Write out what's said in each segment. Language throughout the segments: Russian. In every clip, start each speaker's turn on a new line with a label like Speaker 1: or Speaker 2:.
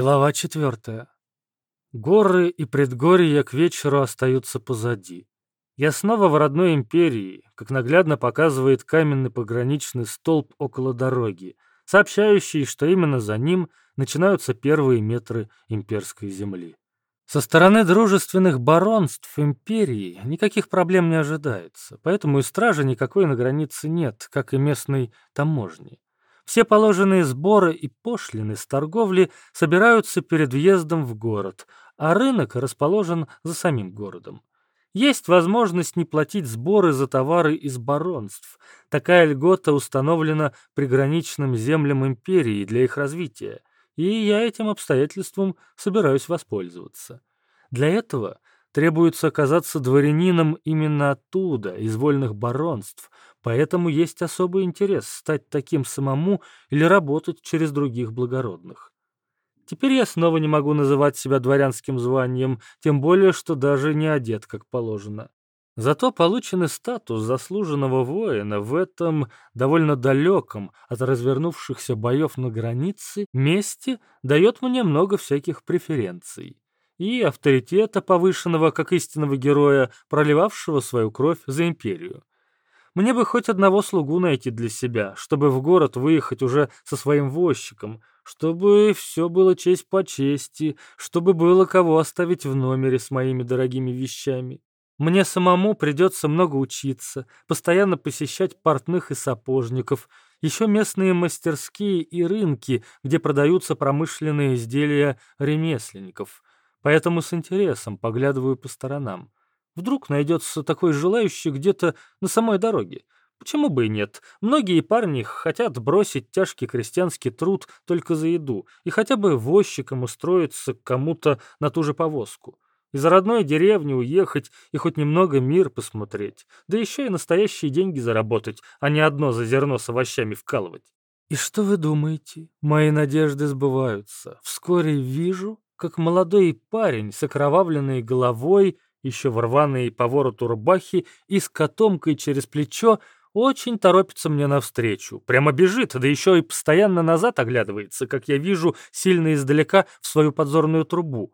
Speaker 1: Глава четвертая. Горы и предгорья к вечеру остаются позади. Я снова в родной империи, как наглядно показывает каменный пограничный столб около дороги, сообщающий, что именно за ним начинаются первые метры имперской земли. Со стороны дружественных баронств империи никаких проблем не ожидается, поэтому и стражи никакой на границе нет, как и местной таможни. Все положенные сборы и пошлины с торговли собираются перед въездом в город, а рынок расположен за самим городом. Есть возможность не платить сборы за товары из баронств. Такая льгота установлена приграничным землям империи для их развития, и я этим обстоятельством собираюсь воспользоваться. Для этого требуется оказаться дворянином именно оттуда, из вольных баронств, поэтому есть особый интерес стать таким самому или работать через других благородных. Теперь я снова не могу называть себя дворянским званием, тем более, что даже не одет как положено. Зато полученный статус заслуженного воина в этом довольно далеком от развернувшихся боев на границе месте дает мне много всяких преференций и авторитета повышенного как истинного героя, проливавшего свою кровь за империю. Мне бы хоть одного слугу найти для себя, чтобы в город выехать уже со своим возчиком, чтобы все было честь по чести, чтобы было кого оставить в номере с моими дорогими вещами. Мне самому придется много учиться, постоянно посещать портных и сапожников, еще местные мастерские и рынки, где продаются промышленные изделия ремесленников. Поэтому с интересом поглядываю по сторонам. Вдруг найдется такой желающий где-то на самой дороге. Почему бы и нет? Многие парни хотят бросить тяжкий крестьянский труд только за еду и хотя бы возчиком устроиться кому-то на ту же повозку. Из родной деревни уехать и хоть немного мир посмотреть, да еще и настоящие деньги заработать, а не одно за зерно с овощами вкалывать. И что вы думаете? Мои надежды сбываются. Вскоре вижу, как молодой парень с окровавленной головой, еще в рваной по вороту рубахи и с котомкой через плечо, очень торопится мне навстречу. Прямо бежит, да еще и постоянно назад оглядывается, как я вижу, сильно издалека в свою подзорную трубу.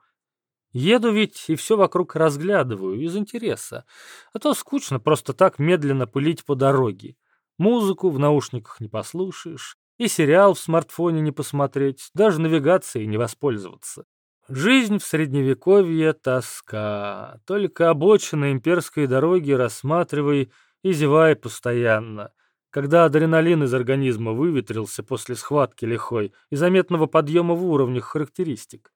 Speaker 1: Еду ведь и все вокруг разглядываю из интереса, а то скучно просто так медленно пылить по дороге. Музыку в наушниках не послушаешь, и сериал в смартфоне не посмотреть, даже навигацией не воспользоваться. Жизнь в средневековье — тоска. Только обочины имперской дороги рассматривай и зевай постоянно. Когда адреналин из организма выветрился после схватки лихой и заметного подъема в уровнях характеристик.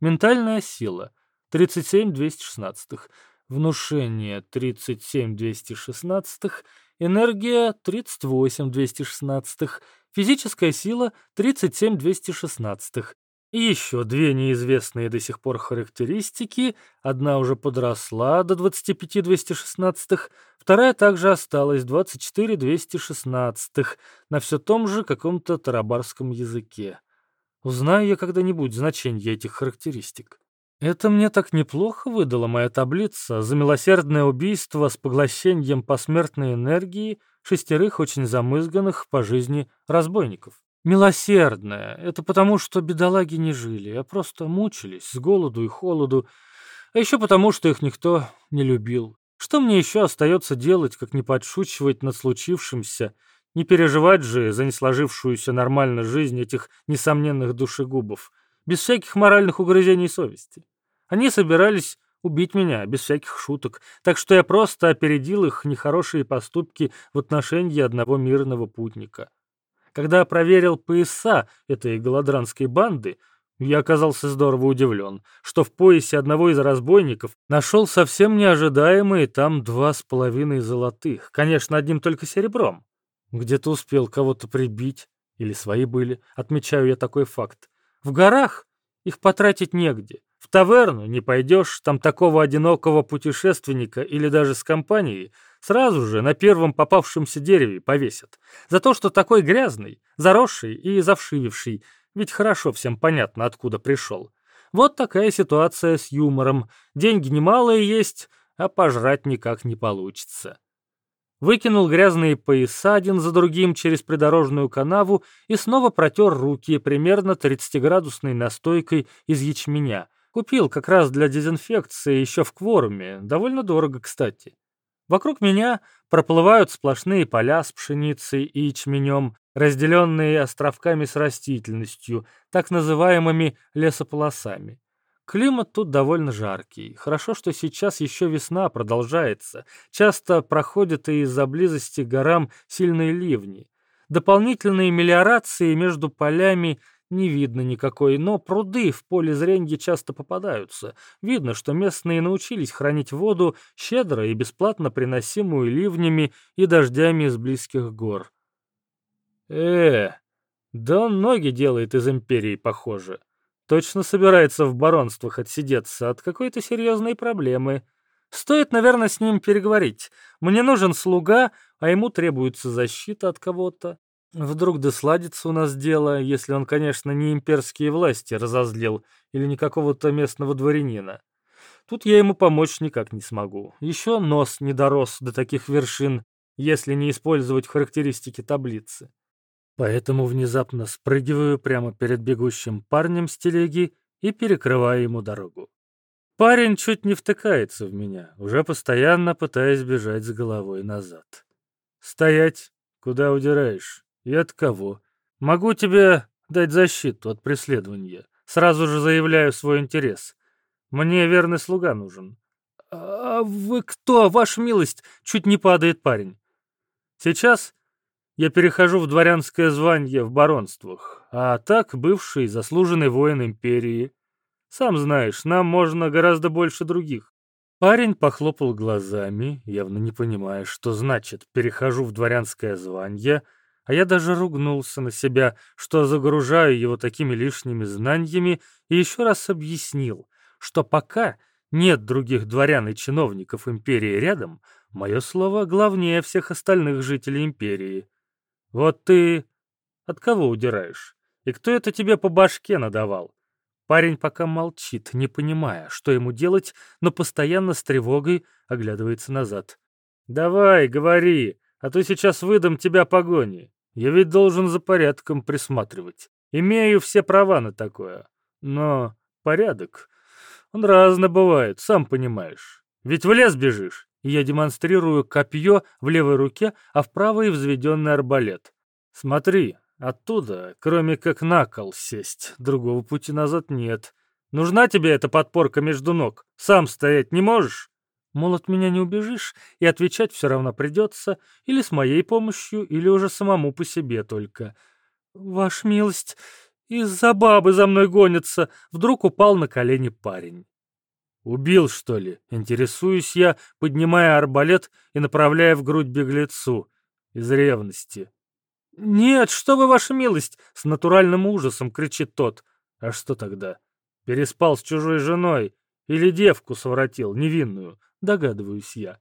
Speaker 1: Ментальная сила — 37-216, внушение — 37-216, энергия — 38-216, физическая сила — 37-216, и еще две неизвестные до сих пор характеристики, одна уже подросла до 25-216, вторая также осталась 24-216 на все том же каком-то тарабарском языке. Узнаю я когда-нибудь значение этих характеристик. Это мне так неплохо выдала моя таблица за милосердное убийство с поглощением посмертной энергии шестерых очень замызганных по жизни разбойников. Милосердная — это потому, что бедолаги не жили, а просто мучились с голоду и холоду, а еще потому, что их никто не любил. Что мне еще остается делать, как не подшучивать над случившимся, не переживать же за несложившуюся нормально жизнь этих несомненных душегубов, без всяких моральных угрызений совести. Они собирались убить меня, без всяких шуток, так что я просто опередил их нехорошие поступки в отношении одного мирного путника. Когда проверил пояса этой голодранской банды, я оказался здорово удивлен, что в поясе одного из разбойников нашел совсем неожидаемые там два с половиной золотых, конечно, одним только серебром. Где-то успел кого-то прибить, или свои были, отмечаю я такой факт. В горах их потратить негде. В таверну не пойдешь, там такого одинокого путешественника или даже с компанией сразу же на первом попавшемся дереве повесят. За то, что такой грязный, заросший и завшививший, ведь хорошо всем понятно, откуда пришел. Вот такая ситуация с юмором. Деньги немалые есть, а пожрать никак не получится. выкинул грязные пояса один за другим через придорожную канаву и снова протер руки примерно 30-градусной настойкой из ячменя. Купил как раз для дезинфекции еще в кворуме, довольно дорого, кстати. Вокруг меня проплывают сплошные поля с пшеницей и ячменем, разделенные островками с растительностью, так называемыми лесополосами. Климат тут довольно жаркий. Хорошо, что сейчас еще весна продолжается. Часто проходят и из-за близости к горам сильные ливни. Дополнительные мелиорации между полями не видно никакой, но пруды в поле зрения часто попадаются. Видно, что местные научились хранить воду, щедро и бесплатно приносимую ливнями и дождями из близких гор. Э, да он ноги делает из империи, похоже. Точно собирается в баронствах отсидеться от какой-то серьезной проблемы. Стоит, наверное, с ним переговорить. Мне нужен слуга, а ему требуется защита от кого-то. Вдруг да сладится у нас дело, если он, конечно, не имперские власти разозлил или не какого-то местного дворянина. Тут я ему помочь никак не смогу. Еще нос не дорос до таких вершин, если не использовать характеристики таблицы. Поэтому внезапно спрыгиваю прямо перед бегущим парнем с телеги и перекрываю ему дорогу. Парень чуть не втыкается в меня, уже постоянно пытаясь бежать с головой назад. «Стоять! Куда удираешь? И от кого? Могу тебе дать защиту от преследования. Сразу же заявляю свой интерес. Мне верный слуга нужен». «А вы кто, ваша милость?» — чуть не падает парень. «Сейчас я перехожу в дворянское звание в баронствах, а так бывший заслуженный воин империи. Сам знаешь, нам можно гораздо больше других. Парень похлопал глазами, явно не понимая, что значит «перехожу в дворянское звание», а я даже ругнулся на себя, что загружаю его такими лишними знаниями, и еще раз объяснил, что пока нет других дворян и чиновников империи рядом, мое слово главнее всех остальных жителей империи. Вот ты от кого удираешь? И кто это тебе по башке надавал? Парень пока молчит, не понимая, что ему делать, но постоянно с тревогой оглядывается назад. «Давай, говори, а то сейчас выдам тебя погони. Я ведь должен за порядком присматривать. Имею все права на такое. Но порядок, он разно бывает, сам понимаешь. Ведь в лес бежишь, и я демонстрирую копье в левой руке, а в правой взведенный арбалет. Смотри, оттуда, кроме как на кол сесть, другого пути назад нет. Нужна тебе эта подпорка между ног? Сам стоять не можешь? Мол, от меня не убежишь, и отвечать все равно придется, или с моей помощью, или уже самому по себе только. Ваша милость, из-за бабы за мной гонятся, вдруг упал на колени парень. «Убил, что ли?» — интересуюсь я, поднимая арбалет и направляя в грудь беглецу. Из ревности. «Нет, что вы, ваша милость!» — с натуральным ужасом кричит тот. «А что тогда? Переспал с чужой женой? Или девку совратил, невинную?» — догадываюсь я.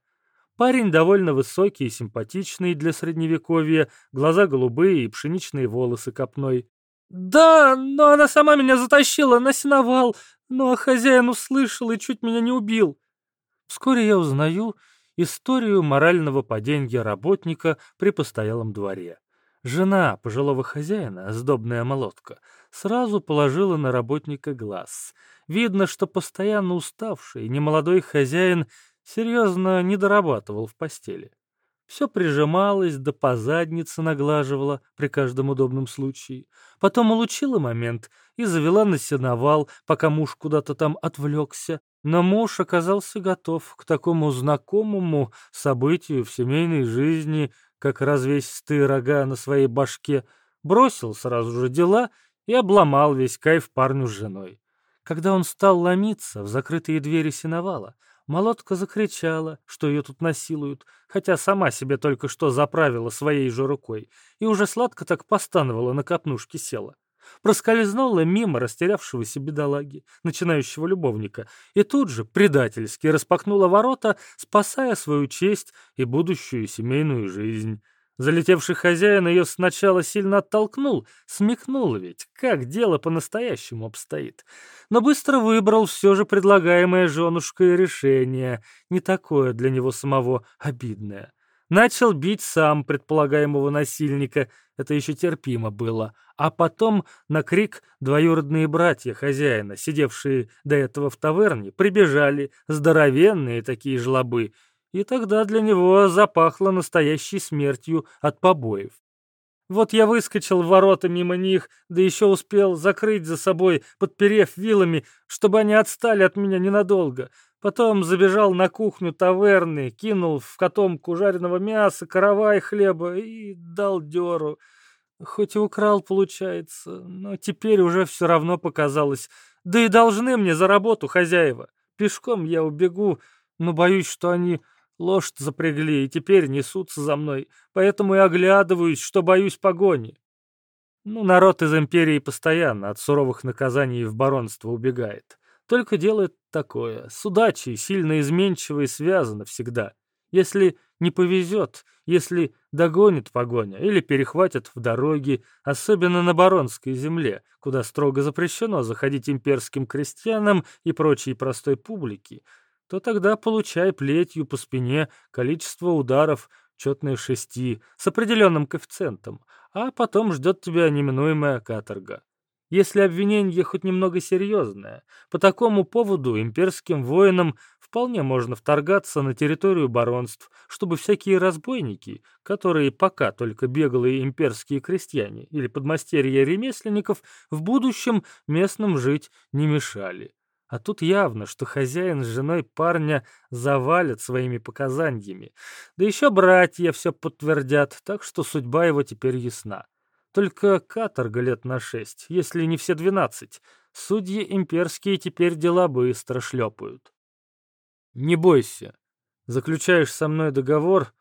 Speaker 1: Парень довольно высокий и симпатичный для средневековья, глаза голубые и пшеничные волосы копной. «Да, но она сама меня затащила на сеновал, ну а хозяин услышал и чуть меня не убил». Вскоре я узнаю историю морального падения работника при постоялом дворе. Жена пожилого хозяина, сдобная молотка, сразу положила на работника глаз. Видно, что постоянно уставший немолодой хозяин серьезно не дорабатывал в постели. Все прижималось, да по заднице наглаживала при каждом удобном случае. Потом улучила момент и завела на сеновал, пока муж куда-то там отвлекся. Но муж оказался готов к такому знакомому событию в семейной жизни, как развесистые рога на своей башке, бросил сразу же дела и обломал весь кайф парню с женой. Когда он стал ломиться в закрытые двери сеновала, Молотка закричала, что ее тут насилуют, хотя сама себе только что заправила своей же рукой и уже сладко так постановала на копнушке села. Проскользнула мимо растерявшегося бедолаги, начинающего любовника, и тут же предательски распахнула ворота, спасая свою честь и будущую семейную жизнь. Залетевший хозяин ее сначала сильно оттолкнул, смекнул ведь, как дело по-настоящему обстоит. Но быстро выбрал все же предлагаемое женушкой решение, не такое для него самого обидное. Начал бить сам предполагаемого насильника, это еще терпимо было. А потом на крик двоюродные братья хозяина, сидевшие до этого в таверне, прибежали, здоровенные такие жлобы, и тогда для него запахло настоящей смертью от побоев. Вот я выскочил в ворота мимо них, да еще успел закрыть за собой, подперев вилами, чтобы они отстали от меня ненадолго. Потом забежал на кухню таверны, кинул в котомку жареного мяса, каравай хлеба и дал дёру. Хоть и украл, получается, но теперь уже все равно показалось. Да и должны мне за работу хозяева. Пешком я убегу, но боюсь, что они лошадь запрягли и теперь несутся за мной, поэтому и оглядываюсь, что боюсь погони. Ну, народ из империи постоянно от суровых наказаний в баронство убегает. Только делает такое. С удачей, сильно изменчиво и связано всегда. Если не повезет, если догонит погоня или перехватят в дороге, особенно на Баронской земле, куда строго запрещено заходить имперским крестьянам и прочей простой публике, то тогда получай плетью по спине количество ударов четные шести с определенным коэффициентом, а потом ждет тебя неминуемая каторга. Если обвинение хоть немного серьезное, по такому поводу имперским воинам вполне можно вторгаться на территорию баронств, чтобы всякие разбойники, которые пока только беглые имперские крестьяне или подмастерья ремесленников, в будущем местным жить не мешали. А тут явно, что хозяин с женой парня завалят своими показаниями. Да еще братья все подтвердят, так что судьба его теперь ясна. Только каторга лет на шесть, если не все двенадцать. Судьи имперские теперь дела быстро шлепают. Не бойся. Заключаешь со мной договор,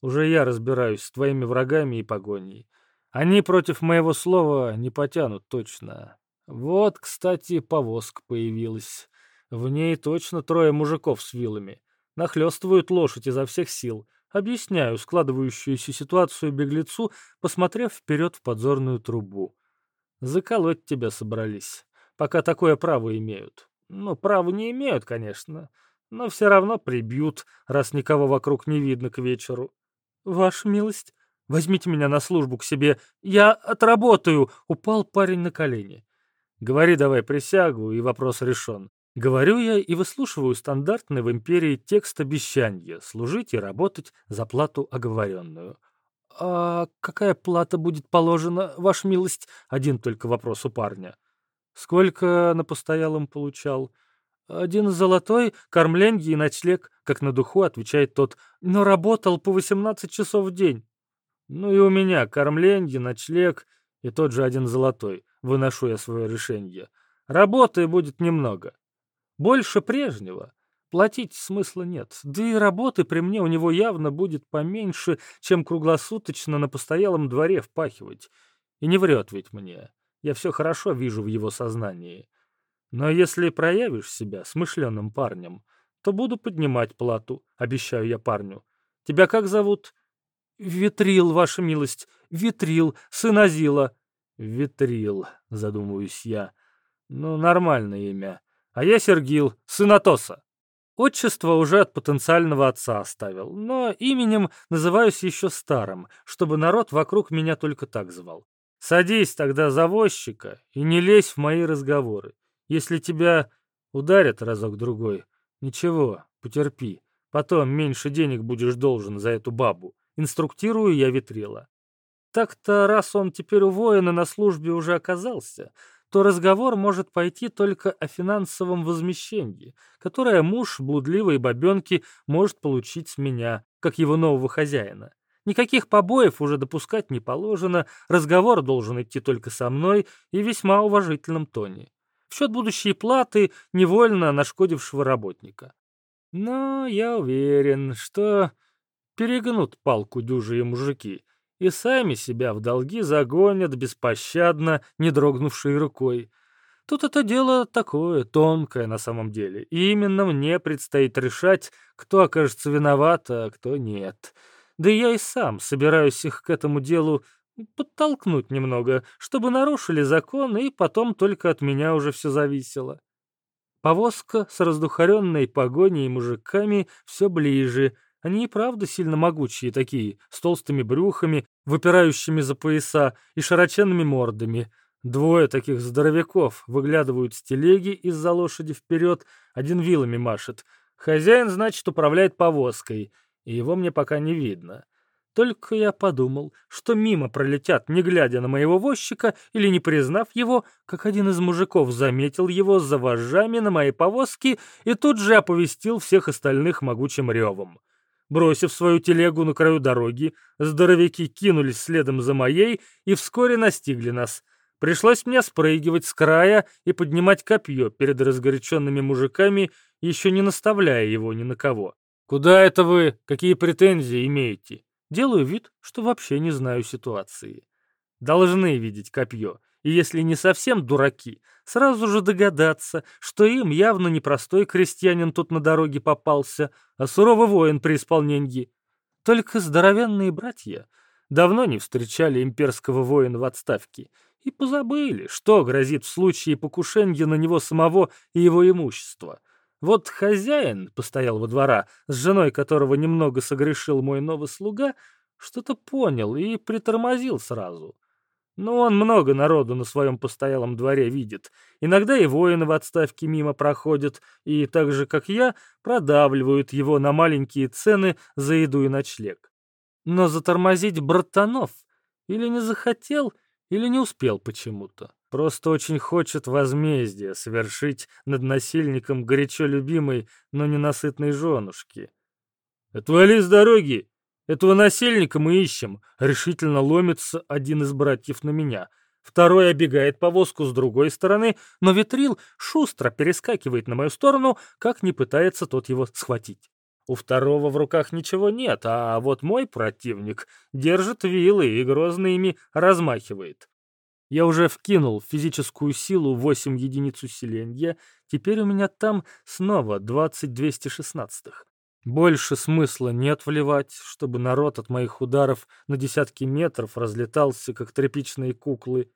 Speaker 1: уже я разбираюсь с твоими врагами и погоней. Они против моего слова не потянут точно. Вот, кстати, повозка появилась. В ней точно трое мужиков с вилами. Нахлёстывают лошадь изо всех сил. Объясняю складывающуюся ситуацию беглецу, посмотрев вперед в подзорную трубу. Заколоть тебя собрались, пока такое право имеют. Ну, право не имеют, конечно, но все равно прибьют, раз никого вокруг не видно к вечеру. Ваша милость, возьмите меня на службу к себе, я отработаю, упал парень на колени. Говори давай присягу, и вопрос решен. Говорю я и выслушиваю стандартный в империи текст обещания служить и работать за плату оговоренную. «А какая плата будет положена, ваша милость?» Один только вопрос у парня. «Сколько на постоялом получал?» «Один золотой, кормленье и ночлег», как на духу отвечает тот, «но работал по 18 часов в день». «Ну и у меня кормленье, ночлег и тот же один золотой. Выношу я свое решение. Работы будет немного. Больше прежнего. Платить смысла нет. Да и работы при мне у него явно будет поменьше, чем круглосуточно на постоялом дворе впахивать. И не врет ведь мне. Я все хорошо вижу в его сознании. Но если проявишь себя смышленым парнем, то буду поднимать плату, обещаю я парню. Тебя как зовут? Витрил, ваша милость. Витрил, сын Азила. Витрил, задумываюсь я. Ну, нормальное имя. А я Сергил, сын Атоса. Отчество уже от потенциального отца оставил, но именем называюсь еще старым, чтобы народ вокруг меня только так звал. Садись тогда завозчика и не лезь в мои разговоры. Если тебя ударят разок-другой, ничего, потерпи. Потом меньше денег будешь должен за эту бабу. Инструктирую я Витрила. Так-то, раз он теперь у воина на службе уже оказался, то разговор может пойти только о финансовом возмещении, которое муж блудливой бабенки может получить с меня, как его нового хозяина. Никаких побоев уже допускать не положено, разговор должен идти только со мной и весьма уважительном тоне. В счет будущей платы невольно нашкодившего работника. Но я уверен, что перегнут палку дюжие мужики, и сами себя в долги загонят беспощадно, не дрогнувшей рукой. Тут это дело такое, тонкое на самом деле, и именно мне предстоит решать, кто окажется виноват, а кто нет. Да я и сам собираюсь их к этому делу подтолкнуть немного, чтобы нарушили закон, и потом только от меня уже все зависело. Повозка с раздухаренной погоней и мужиками все ближе — Они и правда сильно могучие такие, с толстыми брюхами, выпирающими за пояса и широченными мордами. Двое таких здоровяков выглядывают с телеги из-за лошади вперед, один вилами машет. Хозяин, значит, управляет повозкой, и его мне пока не видно. Только я подумал, что мимо пролетят, не глядя на моего возчика или не признав его, как один из мужиков заметил его за вожжами на моей повозке и тут же оповестил всех остальных могучим ревом. Бросив свою телегу на краю дороги, здоровяки кинулись следом за моей и вскоре настигли нас. Пришлось мне спрыгивать с края и поднимать копье перед разгоряченными мужиками, еще не наставляя его ни на кого. «Куда это вы? Какие претензии имеете?» Делаю вид, что вообще не знаю ситуации. Должны видеть копье, и если не совсем дураки, сразу же догадаться, что им явно не простой крестьянин тут на дороге попался, а суровый воин при исполнении. Только здоровенные братья давно не встречали имперского воина в отставке и позабыли, что грозит в случае покушения на него самого и его имущества — вот хозяин постоял во двора, с женой которого немного согрешил мой новый слуга, что-то понял и притормозил сразу. Но он много народу на своем постоялом дворе видит. Иногда и воины в отставке мимо проходят, и так же, как я, продавливают его на маленькие цены за еду и ночлег. Но затормозить братанов или не захотел, или не успел почему-то. Просто очень хочет возмездие совершить над насильником горячо любимой, но ненасытной женушки. «Отвали с дороги! Этого насильника мы ищем!» Решительно ломится один из братьев на меня. Второй обегает повозку с другой стороны, но Витрил шустро перескакивает на мою сторону, как не пытается тот его схватить. У второго в руках ничего нет, а вот мой противник держит вилы и грозно ими размахивает. Я уже вкинул физическую силу 8 единиц усиления, теперь у меня там снова 20 216 Больше смысла нет вливать, чтобы народ от моих ударов на десятки метров разлетался, как тряпичные куклы.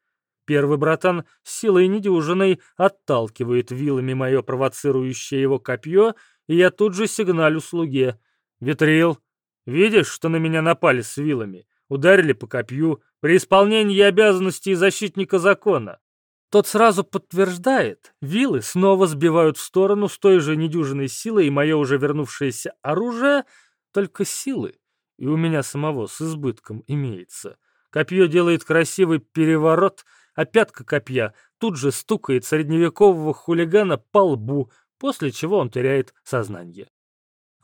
Speaker 1: Первый братан с силой недюжиной отталкивает вилами мое провоцирующее его копье, и я тут же сигналю слуге. «Витрил, видишь, что на меня напали с вилами? Ударили по копью, при исполнении обязанностей защитника закона. Тот сразу подтверждает, вилы снова сбивают в сторону с той же недюжиной силой и мое уже вернувшееся оружие, только силы, и у меня самого с избытком имеется. Копье делает красивый переворот, а пятка копья тут же стукает средневекового хулигана по лбу, после чего он теряет сознание.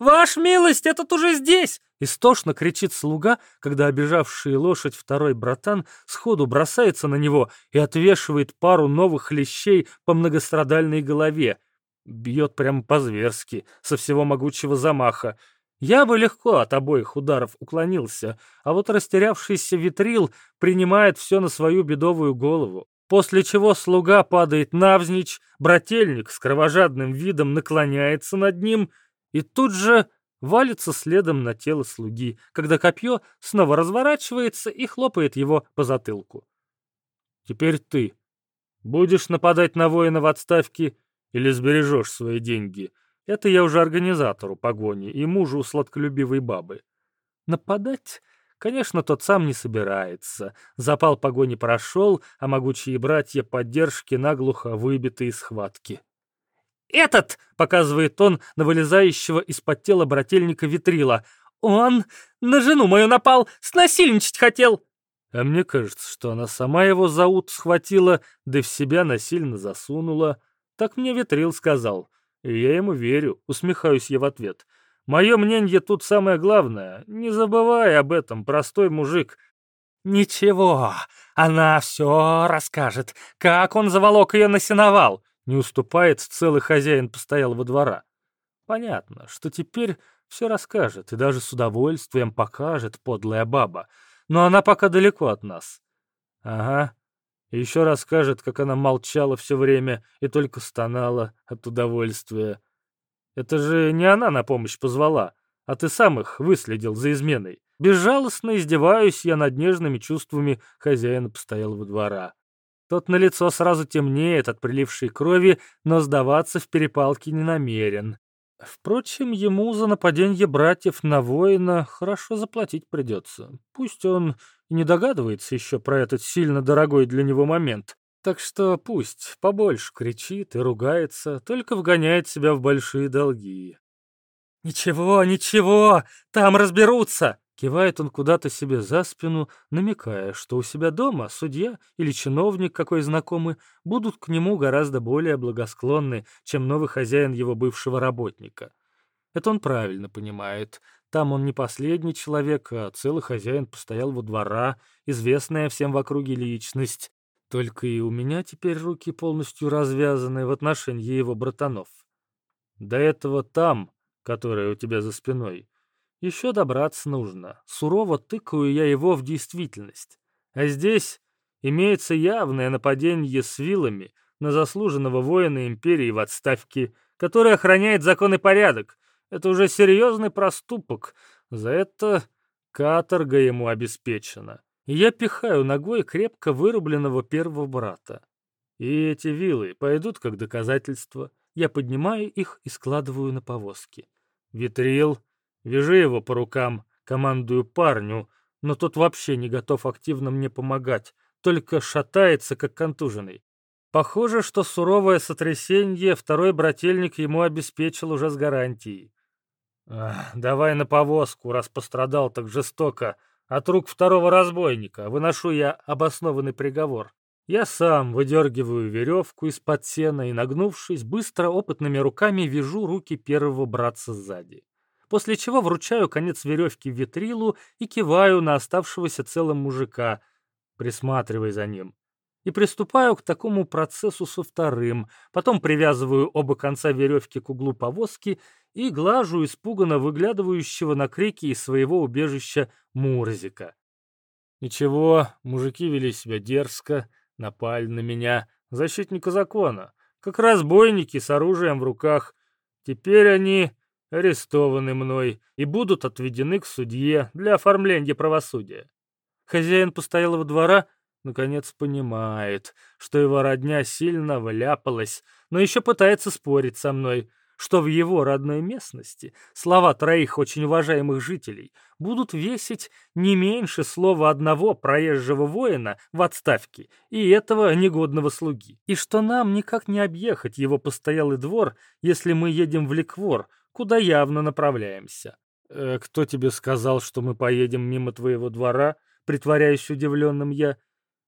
Speaker 1: «Ваш милость, этот уже здесь!» Истошно кричит слуга, когда обижавший лошадь второй братан сходу бросается на него и отвешивает пару новых лещей по многострадальной голове. Бьет прямо по-зверски, со всего могучего замаха. Я бы легко от обоих ударов уклонился, а вот растерявшийся витрил принимает все на свою бедовую голову. После чего слуга падает навзничь, брательник с кровожадным видом наклоняется над ним — и тут же валится следом на тело слуги, когда копье снова разворачивается и хлопает его по затылку. «Теперь ты будешь нападать на воина в отставке или сбережешь свои деньги?» Это я уже организатору погони и мужу сладколюбивой бабы. Нападать? Конечно, тот сам не собирается. Запал погони прошел, а могучие братья поддержки наглухо выбиты из схватки. «Этот!» — показывает он на вылезающего из-под тела брательника Витрила. «Он на жену мою напал, снасильничать хотел!» А мне кажется, что она сама его за ут схватила, да в себя насильно засунула. Так мне Витрил сказал. И я ему верю, усмехаюсь я в ответ. Мое мнение тут самое главное. Не забывай об этом, простой мужик. Ничего, она все расскажет, как он заволок ее на сеновал. Не уступает целый хозяин постоялого двора. Понятно, что теперь все расскажет и даже с удовольствием покажет подлая баба, но она пока далеко от нас. Ага, и еще расскажет, как она молчала все время и только стонала от удовольствия. Это же не она на помощь позвала, а ты сам их выследил за изменой. Безжалостно издеваюсь я над нежными чувствами хозяина постоялого двора. Тот на лицо сразу темнеет от прилившей крови, но сдаваться в перепалке не намерен. Впрочем, ему за нападение братьев на воина хорошо заплатить придется. Пусть он не догадывается еще про этот сильно дорогой для него момент. Так что пусть побольше кричит и ругается, только вгоняет себя в большие долги. «Ничего, ничего, там разберутся!» Кивает он куда-то себе за спину, намекая, что у себя дома судья или чиновник какой знакомый будут к нему гораздо более благосклонны, чем новый хозяин его бывшего работника. Это он правильно понимает. Там он не последний человек, а целый хозяин постоялого двора, известная всем в округе личность. Только и у меня теперь руки полностью развязаны в отношении его братанов. До этого там, которая у тебя за спиной, еще добраться нужно. Сурово тыкаю я его в действительность. А здесь имеется явное нападение с вилами на заслуженного воина империи в отставке, который охраняет закон и порядок. Это уже серьезный проступок. За это каторга ему обеспечена. И я пихаю ногой крепко вырубленного первого брата. И эти вилы пойдут как доказательство. Я поднимаю их и складываю на повозки. Витрил Вяжи его по рукам, командую парню, но тот вообще не готов активно мне помогать, только шатается, как контуженный. Похоже, что суровое сотрясение второй брательник ему обеспечил уже с гарантией. «Давай на повозку, раз пострадал так жестоко. От рук второго разбойника выношу я обоснованный приговор. Я сам выдергиваю веревку из-под сена и, нагнувшись, быстро опытными руками вяжу руки первого братца сзади после чего вручаю конец веревки витрилу и киваю на оставшегося целым мужика, присматривая за ним. И приступаю к такому процессу со вторым, потом привязываю оба конца веревки к углу повозки и глажу испуганно выглядывающего на крики из своего убежища Мурзика. Ничего, мужики вели себя дерзко, напали на меня, защитника закона, как разбойники с оружием в руках. Теперь они арестованы мной и будут отведены к судье для оформления правосудия. Хозяин постоялого двора наконец понимает, что его родня сильно вляпалась, но еще пытается спорить со мной, что в его родной местности слова троих очень уважаемых жителей будут весить не меньше слова одного проезжего воина в отставке и этого негодного слуги, и что нам никак не объехать его постоялый двор, если мы едем в Ликвор, куда явно направляемся. Э, «Кто тебе сказал, что мы поедем мимо твоего двора?» Притворяюсь удивленным я.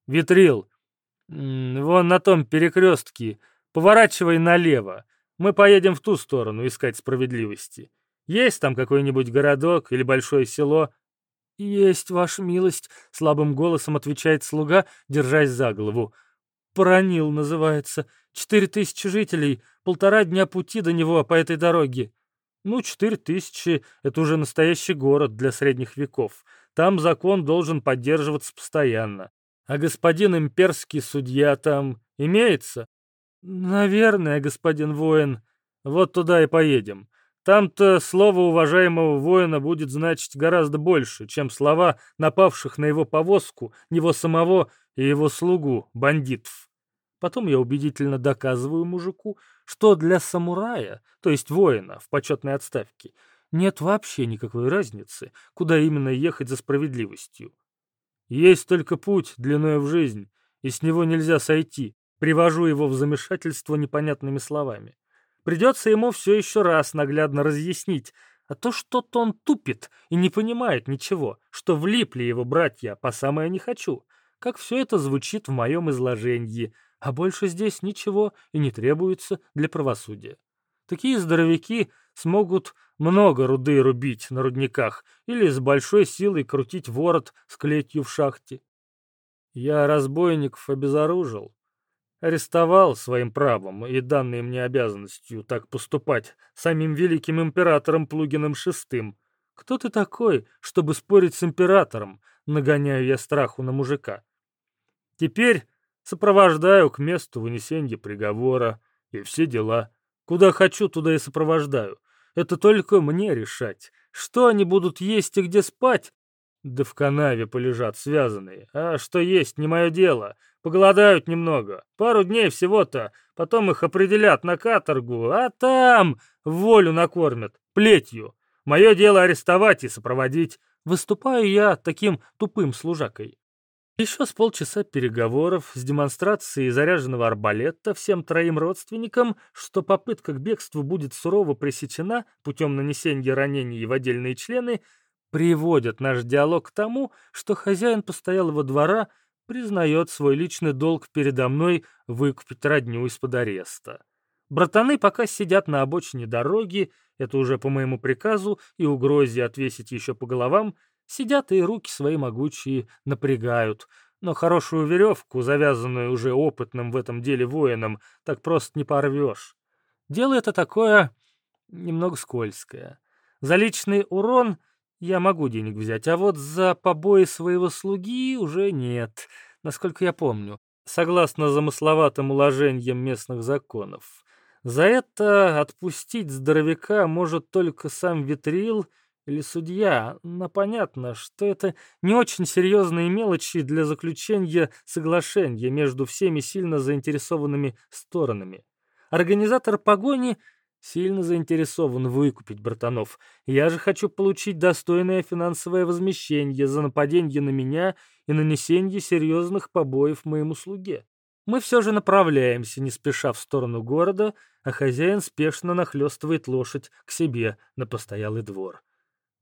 Speaker 1: «Витрил, вон на том перекрестке, поворачивай налево. Мы поедем в ту сторону искать справедливости. Есть там какой-нибудь городок или большое село?» «Есть, ваша милость», — слабым голосом отвечает слуга, держась за голову. «Пронил называется. Четыре тысячи жителей, полтора дня пути до него по этой дороге». Ну, четыре тысячи — это уже настоящий город для средних веков. Там закон должен поддерживаться постоянно. А господин имперский судья там имеется? Наверное, господин воин. Вот туда и поедем. Там-то слово уважаемого воина будет значить гораздо больше, чем слова напавших на его повозку, него самого и его слугу, бандитов. Потом я убедительно доказываю мужику, что для самурая, то есть воина в почетной отставке, нет вообще никакой разницы, куда именно ехать за справедливостью. Есть только путь длиной в жизнь, и с него нельзя сойти. Привожу его в замешательство непонятными словами. Придется ему все еще раз наглядно разъяснить, а то что-то он тупит и не понимает ничего, что влипли его братья по самое не хочу, как все это звучит в моем изложении, а больше здесь ничего и не требуется для правосудия. Такие здоровяки смогут много руды рубить на рудниках или с большой силой крутить ворот с клетью в шахте. Я разбойников обезоружил, арестовал своим правом и данной мне обязанностью так поступать самим великим императором Плугиным Шестым. Кто ты такой, чтобы спорить с императором, нагоняю я страху на мужика? Теперь Сопровождаю к месту вынесения приговора и все дела. Куда хочу, туда и сопровождаю. Это только мне решать, что они будут есть и где спать. Да в канаве полежат связанные. А что есть, не мое дело. Поголодают немного. Пару дней всего-то. Потом их определят на каторгу, а там волю накормят, плетью. Мое дело арестовать и сопроводить. Выступаю я таким тупым служакой. Еще с полчаса переговоров с демонстрацией заряженного арбалета всем троим родственникам, что попытка к бегству будет сурово пресечена путем нанесения ранений в отдельные члены, приводят наш диалог к тому, что хозяин постоялого двора признает свой личный долг передо мной выкупить родню из-под ареста. Братаны пока сидят на обочине дороги, это уже по моему приказу и угрозе отвесить еще по головам, Сидят и руки свои могучие напрягают, но хорошую веревку, завязанную уже опытным в этом деле воином, так просто не порвешь. Дело это такое немного скользкое. За личный урон я могу денег взять, а вот за побои своего слуги уже нет, насколько я помню, согласно замысловатым уложениям местных законов. За это отпустить здоровяка может только сам Витрил — или судья, но понятно, что это не очень серьезные мелочи для заключения соглашения между всеми сильно заинтересованными сторонами. Организатор погони сильно заинтересован выкупить братанов. Я же хочу получить достойное финансовое возмещение за нападение на меня и нанесение серьезных побоев моему слуге. Мы все же направляемся, не спеша в сторону города, а хозяин спешно нахлестывает лошадь к себе на постоялый двор.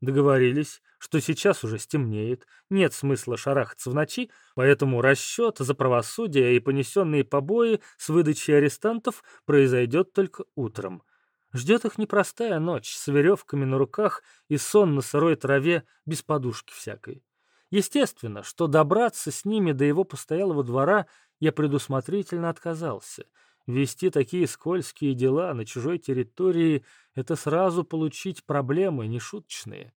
Speaker 1: Договорились, что сейчас уже стемнеет, нет смысла шарахаться в ночи, поэтому расчет за правосудие и понесенные побои с выдачей арестантов произойдет только утром. Ждет их непростая ночь с веревками на руках и сон на сырой траве без подушки всякой. Естественно, что добраться с ними до его постоялого двора я предусмотрительно отказался. Вести такие скользкие дела на чужой территории — это сразу получить проблемы нешуточные.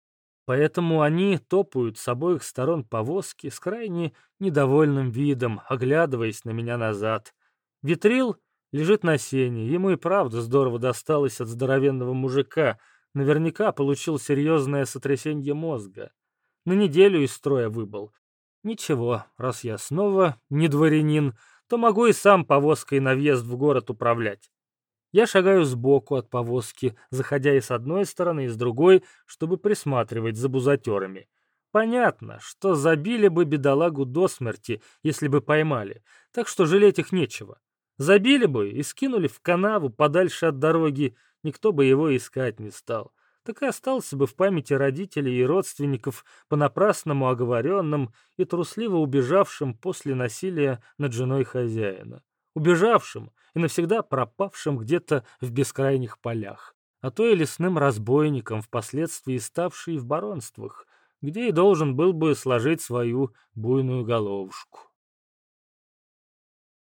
Speaker 1: Поэтому они топают с обоих сторон повозки с крайне недовольным видом, оглядываясь на меня назад. Витрил лежит на сене, ему и правда здорово досталось от здоровенного мужика, наверняка получил серьезное сотрясение мозга. На неделю из строя выбыл. Ничего, раз я снова не дворянин, то могу и сам повозкой на въезд в город управлять. Я шагаю сбоку от повозки, заходя и с одной стороны, и с другой, чтобы присматривать за бузатерами. Понятно, что забили бы бедолагу до смерти, если бы поймали, так что жалеть их нечего. Забили бы и скинули в канаву подальше от дороги, никто бы его искать не стал. Так и остался бы в памяти родителей и родственников понапрасному оговоренным и трусливо убежавшим после насилия над женой хозяина убежавшим и навсегда пропавшим где-то в бескрайних полях, а то и лесным разбойником, впоследствии ставший в баронствах, где и должен был бы сложить свою буйную головушку.